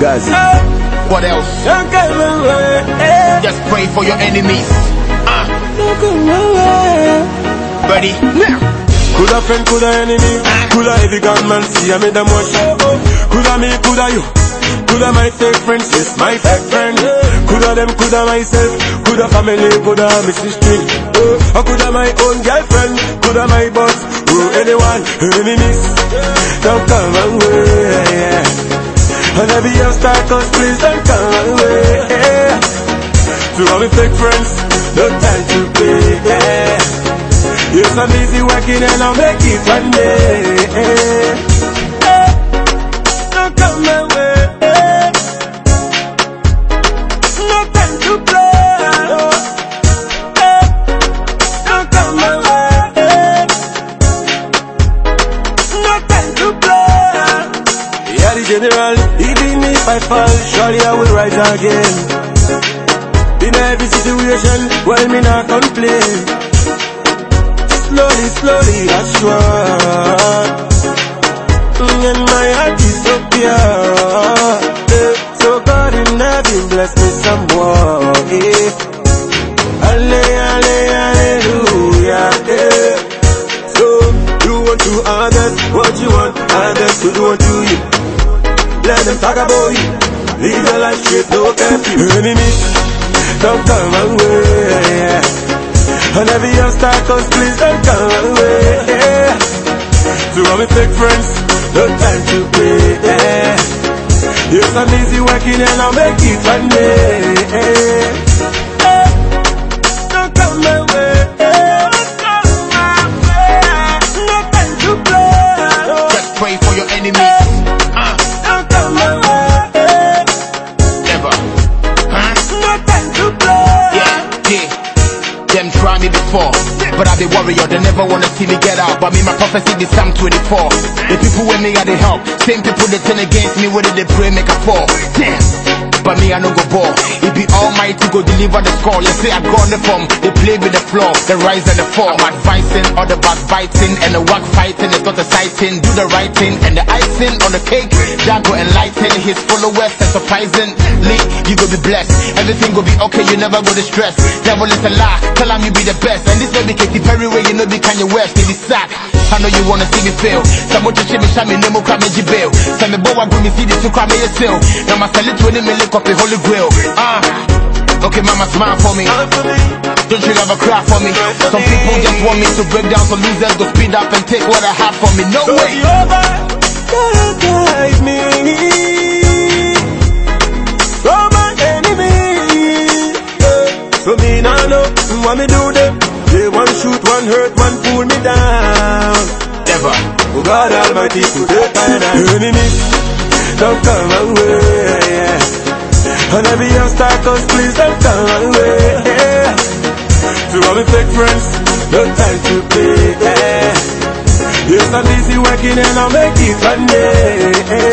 Gazi. What else? Just pray for your enemies. Uh, ready? Now. Coulda friend, coulda enemy, coulda every gunman see I made them watch. Coulda me, coulda you, coulda my fake friends, yes my fake friend. Coulda them, coulda myself, coulda family, coulda Mrs. String. Oh, or coulda my own girlfriend, coulda my boss, oh anyone, enemies. Don't come my way. And every obstacles, please don't come my way. To all my fake friends, no time to play. Yes, I'm busy working and I'll make it one day. Yeah, general, even if I fall, surely I will rise again. In every situation, well, me not complain. Slowly, slowly, I swear. And my heart is so pure. Eh, So God in heaven bless me some more. eh. Alle, alle, hallelujah. eh. So do unto others what you want others to do unto you. Them talk about you. Live your life straight, no curfew. Enemies, don't come my way. And every obstacle, please don't come my way. To all my fake friends, no time to play. Yes, I'm busy working and I'll make it one day. But I be warrior. They never wanna see me get out. But me, my prophecy is Psalm 24. The people with me are the help. Same people that turn against me, whether they pray, make a fall. Damn. But me, I no go ball. It be Almighty go deliver the call. You say I gone the form, they play with the floor, the rise and the fall. I'm advising all the backbiting and the work fighting. It's not exciting. Do the right thing and the icing on the cake. That go enlighten his followers and surprisingly, you go be blessed. Everything go be okay. You never go to stress. Devil is a lie. Tell him you be the best. And this no be Katy Perry way. You know be Kanye West. It be sack. I know you wanna see me fail. Some to shame me, shame me, nemo crime me bail. Some me bow go me see this to crime me sell. Now my salute when me lick up a holy grail. Ah. Okay, mama, smile for me. Don't you ever cry for me. Some people just want me to break down, so losers go speed up and take what I have for me. No way. God guide me from my me nah know what me do them. They one shoot, one hurt, one pull me down. Never. Oh God Almighty, put it on enemies. Don't come my way. And every obstacle, please don't come my way. To all my fake friends, no time to play. Yes, I'm busy working and I'll make it one day.